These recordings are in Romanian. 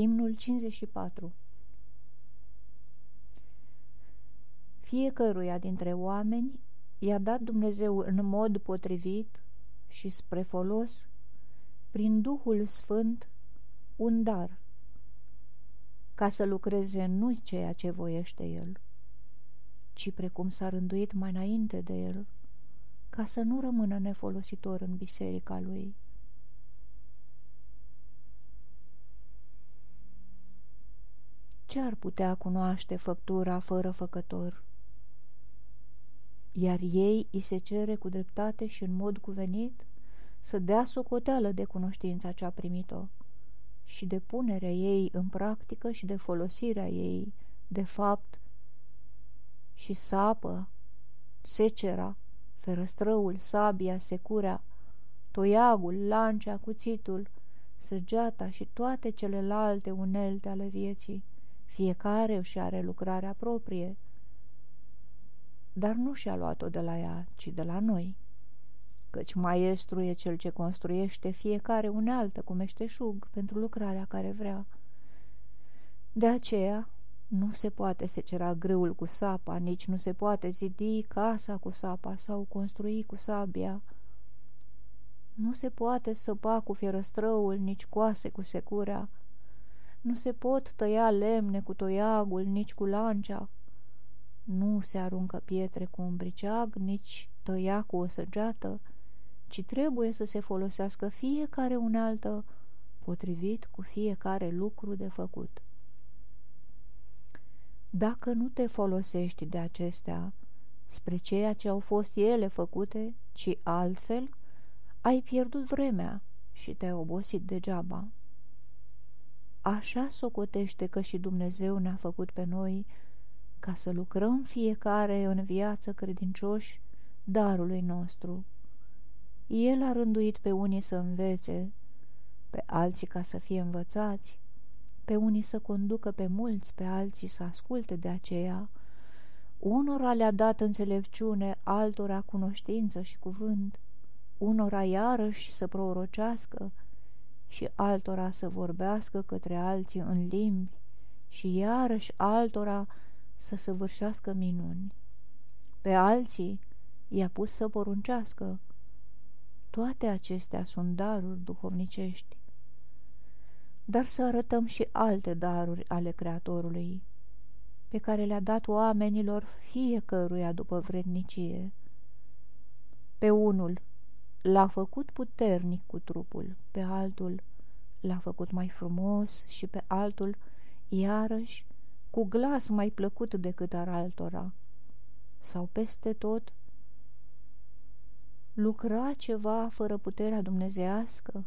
Imnul 54 Fiecăruia dintre oameni i-a dat Dumnezeu în mod potrivit și spre folos, prin Duhul Sfânt, un dar, ca să lucreze nu ceea ce voiește El, ci precum s-a rânduit mai înainte de El, ca să nu rămână nefolositor în biserica Lui. Ce ar putea cunoaște făptura fără făcător? Iar ei îi se cere cu dreptate și în mod cuvenit să dea socoteală de cunoștința ce a primit-o și de punerea ei în practică și de folosirea ei, de fapt, și sapă, secera, ferăstrăul, sabia, securea, toiagul, lancea, cuțitul, săgeata și toate celelalte unelte ale vieții, fiecare își are lucrarea proprie, dar nu și-a luat-o de la ea, ci de la noi. Căci maestru e cel ce construiește fiecare unealtă cu meșteșug pentru lucrarea care vrea. De aceea nu se poate secera grâul cu sapa, nici nu se poate zidi casa cu sapa sau construi cu sabia. Nu se poate săpa cu fierăstrăul, nici coase cu securea. Nu se pot tăia lemne cu toiagul, nici cu lancea. Nu se aruncă pietre cu un briceag, nici tăia cu o săgeată, ci trebuie să se folosească fiecare unealtă potrivit cu fiecare lucru de făcut. Dacă nu te folosești de acestea spre ceea ce au fost ele făcute, ci altfel, ai pierdut vremea și te-ai obosit degeaba. Așa socotește că și Dumnezeu ne-a făcut pe noi ca să lucrăm fiecare în viață credincioși darului nostru. El a rânduit pe unii să învețe, pe alții ca să fie învățați, pe unii să conducă pe mulți, pe alții să asculte de aceea. Unora le-a dat înțelepciune, altora cunoștință și cuvânt, unora iarăși să prorocească și altora să vorbească către alții în limbi și iarăși altora să săvârșească minuni. Pe alții i-a pus să poruncească. Toate acestea sunt daruri duhovnicești. Dar să arătăm și alte daruri ale Creatorului, pe care le-a dat oamenilor fiecăruia după vrednicie. Pe unul l-a făcut puternic cu trupul, pe altul l-a făcut mai frumos și pe altul, iarăși, cu glas mai plăcut decât ar altora, sau peste tot, lucra ceva fără puterea dumnezească?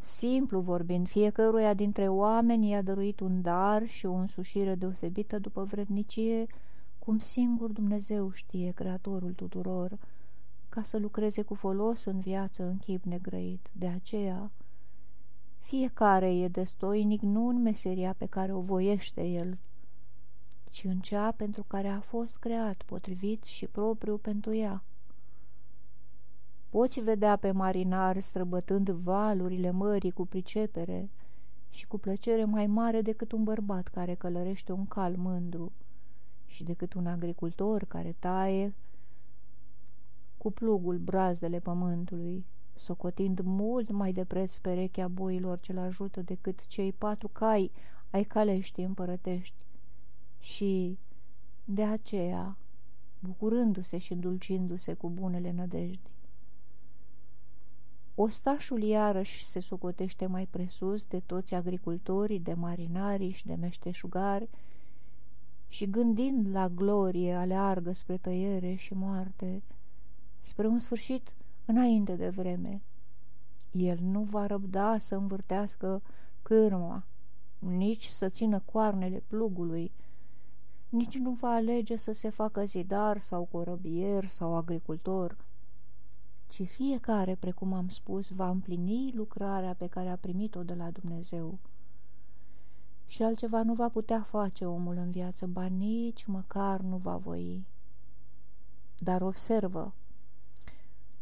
Simplu vorbind, fiecăruia dintre oameni i-a dăruit un dar și o însușire deosebită după vrednicie, cum singur Dumnezeu știe, Creatorul tuturor, ca să lucreze cu folos în viață în chip negrăit. De aceea, fiecare e destoinic nu în meseria pe care o voiește el, ci în cea pentru care a fost creat, potrivit și propriu pentru ea. Poți vedea pe marinar străbătând valurile mării cu pricepere și cu plăcere mai mare decât un bărbat care călărește un cal mândru și decât un agricultor care taie cu plugul brazdele pământului socotind mult mai de preț perechea boilor ce-l ajută decât cei patru cai ai caleștii împărătești. Și de aceea, bucurându-se și îndulcindu-se cu bunele nădejdi. Ostașul iarăși se socotește mai presus de toți agricultorii, de marinari și de meșteșugari și gândind la glorie aleargă spre tăiere și moarte, spre un sfârșit înainte de vreme. El nu va răbda să învârtească cârma, nici să țină coarnele plugului, nici nu va alege să se facă zidar sau corăbier sau agricultor, ci fiecare, precum am spus, va împlini lucrarea pe care a primit-o de la Dumnezeu. Și altceva nu va putea face omul în viață, ba nici măcar nu va voi. Dar observă,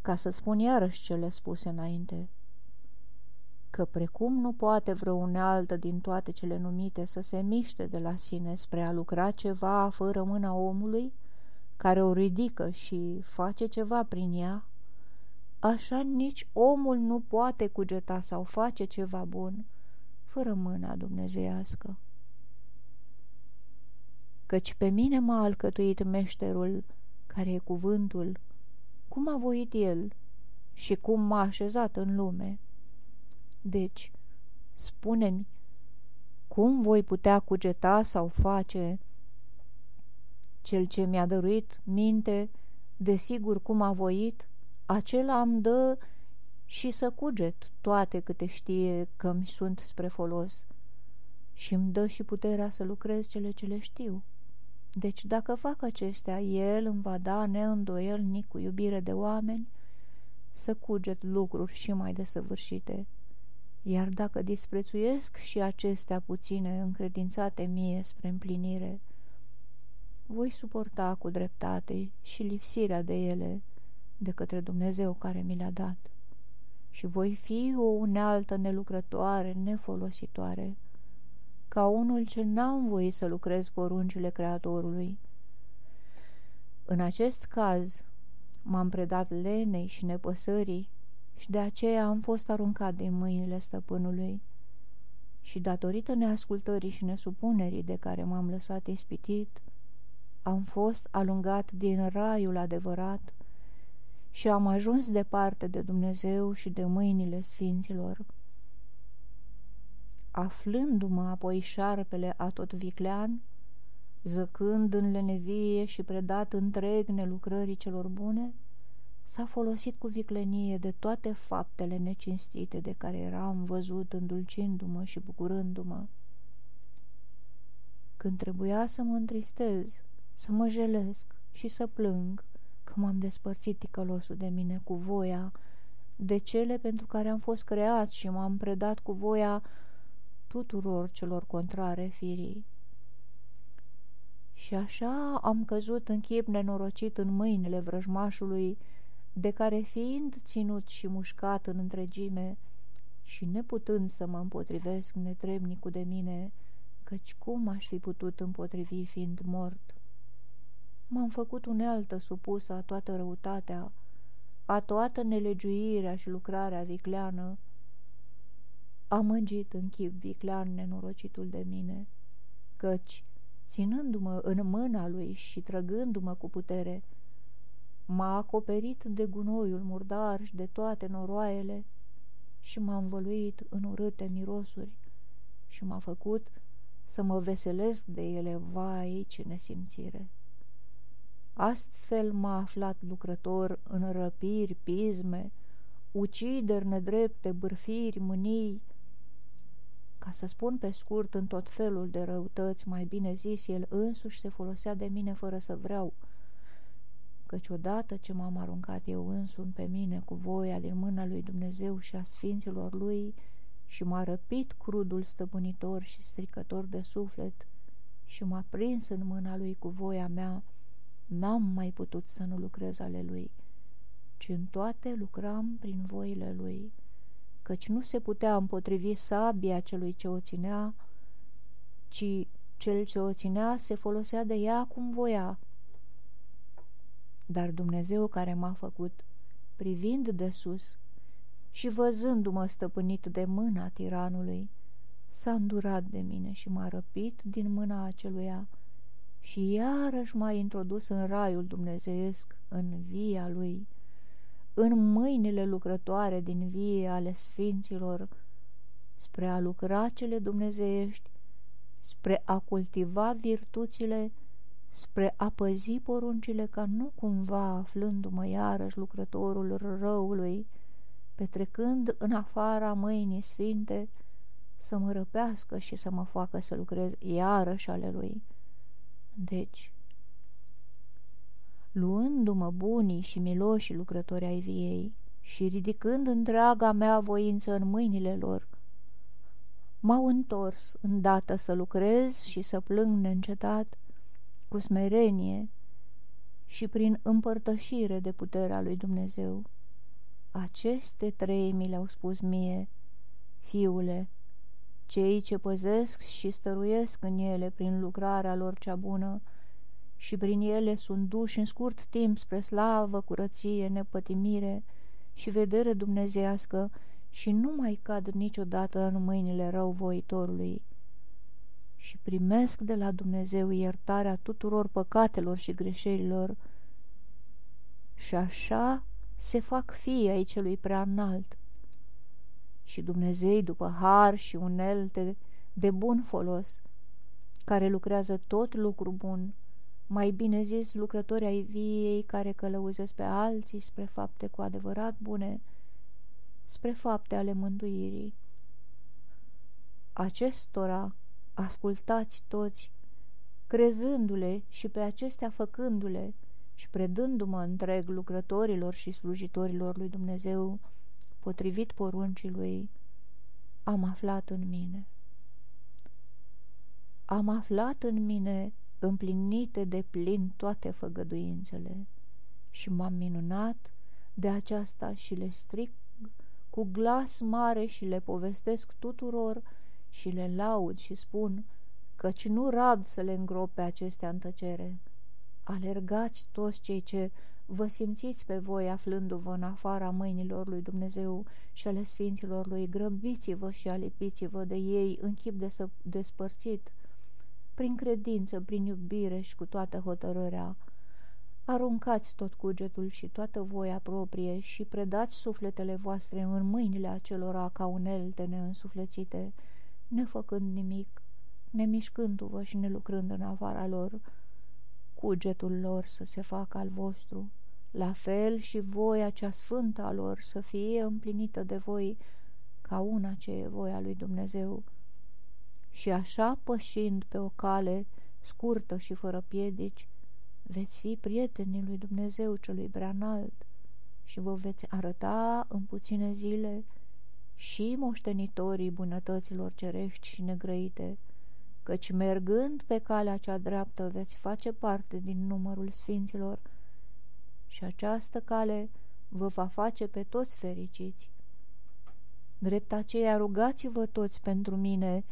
ca să spun iarăși cele spuse înainte. că precum nu poate vreo unealtă din toate cele numite să se miște de la sine spre a lucra ceva fără mâna omului, care o ridică și face ceva prin ea, așa nici omul nu poate cugeta sau face ceva bun fără mâna dumnezeiască. Căci pe mine m-a alcătuit meșterul, care e cuvântul, cum a voit el și cum m-a așezat în lume. Deci, spune-mi, cum voi putea cugeta sau face cel ce mi-a dăruit minte, desigur cum a voit, acela îmi dă și să cuget toate câte știe că mi sunt spre folos și îmi dă și puterea să lucrez cele ce le știu. Deci dacă fac acestea, el îmi va da neîndoielnic cu iubire de oameni să cuget lucruri și mai desăvârșite. Iar dacă disprețuiesc și acestea puține încredințate mie spre împlinire, voi suporta cu dreptate și lipsirea de ele de către Dumnezeu care mi le-a dat și voi fi o unealtă nelucrătoare, nefolositoare, ca unul ce n-am voie să lucrez poruncile Creatorului. În acest caz m-am predat lenei și nepăsării și de aceea am fost aruncat din mâinile stăpânului și datorită neascultării și nesupunerii de care m-am lăsat ispitit, am fost alungat din raiul adevărat și am ajuns departe de Dumnezeu și de mâinile sfinților. Aflându-mă apoi șarpele atot viclean, zăcând în lenevie și predat întreg nelucrării celor bune, s-a folosit cu viclenie de toate faptele necinstite de care eram văzut îndulcindu-mă și bucurându-mă. Când trebuia să mă întristez, să mă jelesc și să plâng, că m-am despărțit ticălosul de mine cu voia, de cele pentru care am fost creat și m-am predat cu voia tuturor celor contrare firii. Și așa am căzut în chip nenorocit în mâinile vrăjmașului, de care fiind ținut și mușcat în întregime și neputând să mă împotrivesc netrebnicul de mine, căci cum aș fi putut împotrivi fiind mort? M-am făcut unealtă supusă a toată răutatea, a toată nelegiuirea și lucrarea vicleană. Amăgit în chip viclean nenorocitul de mine, căci, ținându-mă în mâna lui și trăgându-mă cu putere, m-a acoperit de gunoiul murdar și de toate noroaiele și m-a învăluit în urâte mirosuri și m-a făcut să mă veselesc de ele, vai, ce nesimțire! Astfel m-a aflat lucrător în răpiri, pisme, ucideri nedrepte, bârfiri, mânii, ca să spun pe scurt, în tot felul de răutăți, mai bine zis, el însuși se folosea de mine fără să vreau, căci odată ce m-am aruncat eu însumi pe mine cu voia din mâna lui Dumnezeu și a sfinților lui și m-a răpit crudul stăpânitor și stricător de suflet și m-a prins în mâna lui cu voia mea, N-am mai putut să nu lucrez ale lui, ci în toate lucram prin voile lui, căci nu se putea împotrivi sabia celui ce o ținea, ci cel ce o ținea se folosea de ea cum voia. Dar Dumnezeu care m-a făcut, privind de sus și văzându-mă stăpânit de mâna tiranului, s-a îndurat de mine și m-a răpit din mâna aceluia, și iarăși m-a introdus în raiul dumnezeiesc, în via lui, în mâinile lucrătoare din vie ale sfinților, spre a lucra cele dumnezeiești, spre a cultiva virtuțile, spre a păzi poruncile ca nu cumva aflându-mă iarăși lucrătorul răului, petrecând în afara mâinii sfinte, să mă răpească și să mă facă să lucrez iarăși ale lui. Deci, luându-mă bunii și miloși lucrători ai viei și ridicând întreaga mea voință în mâinile lor, m-au întors îndată să lucrez și să plâng neîncetat, cu smerenie și prin împărtășire de puterea lui Dumnezeu. Aceste trei mi le-au spus mie, Fiule, cei ce păzesc și stăruiesc în ele prin lucrarea lor cea bună și prin ele sunt duși în scurt timp spre slavă, curăție, nepătimire și vedere dumnezească și nu mai cad niciodată în mâinile răuvoitorului și primesc de la Dumnezeu iertarea tuturor păcatelor și greșelilor și așa se fac fii ai celui prea înalt. Și Dumnezei, după har și unelte de bun folos, care lucrează tot lucru bun, mai bine zis lucrători ai viei care călăuzesc pe alții spre fapte cu adevărat bune, spre fapte ale mântuirii. Acestora ascultați toți, crezându-le și pe acestea făcându-le și predându-mă întreg lucrătorilor și slujitorilor lui Dumnezeu, potrivit poruncii lui, am aflat în mine. Am aflat în mine împlinite de plin toate făgăduințele și m-am minunat de aceasta și le stric cu glas mare și le povestesc tuturor și le laud și spun căci nu rad să le îngrope acestea în tăcere. Alergați toți cei ce vă simțiți pe voi aflându-vă în afara mâinilor lui Dumnezeu și ale Sfinților lui, grăbiți-vă și alipiți-vă de ei în chip de despărțit, prin credință, prin iubire și cu toată hotărârea. Aruncați tot cugetul și toată voia proprie și predați sufletele voastre în mâinile acelora ca unelte neînsuflețite, nefăcând nimic, nemișcându-vă și nelucrând în afara lor, cugetul lor să se facă al vostru, la fel și voia cea sfântă a lor să fie împlinită de voi ca una ce e voia lui Dumnezeu. Și așa pășind pe o cale scurtă și fără piedici, veți fi prietenii lui Dumnezeu celui înalt și vă veți arăta în puține zile și moștenitorii bunătăților cerești și negrăite, căci mergând pe calea cea dreaptă veți face parte din numărul sfinților și această cale vă va face pe toți fericiți. Drept aceea rugați-vă toți pentru mine,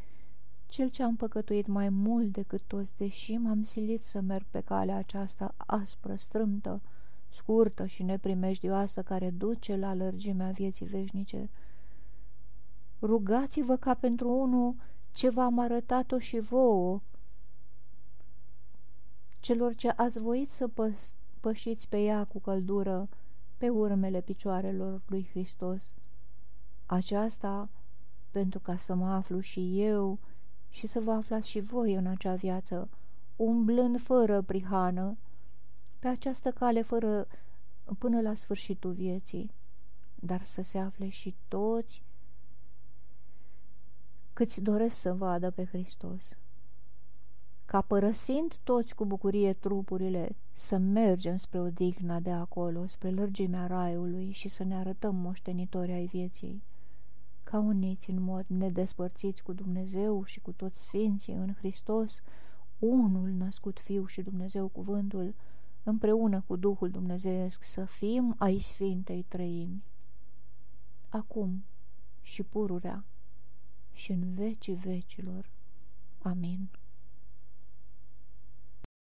cel ce am păcătuit mai mult decât toți, deși m-am silit să merg pe calea aceasta aspră, strâmtă, scurtă și neprimejdioasă care duce la lărgimea vieții veșnice. Rugați-vă ca pentru unul ce v-am arătat-o și vouă, celor ce ați voit să pă pășiți pe ea cu căldură pe urmele picioarelor lui Hristos. Aceasta pentru ca să mă aflu și eu și să vă aflați și voi în acea viață, umblând fără prihană, pe această cale fără până la sfârșitul vieții, dar să se afle și toți câți doresc să vadă pe Hristos. Ca părăsind toți cu bucurie trupurile, să mergem spre odihna de acolo, spre lărgimea raiului și să ne arătăm moștenitori ai vieții, ca uniți în mod nedespărțiți cu Dumnezeu și cu toți sfinții în Hristos, unul născut Fiu și Dumnezeu Cuvântul, împreună cu Duhul Dumnezeesc, să fim ai Sfintei Trăimi. Acum și pururea și în vecii vecilor. Amin.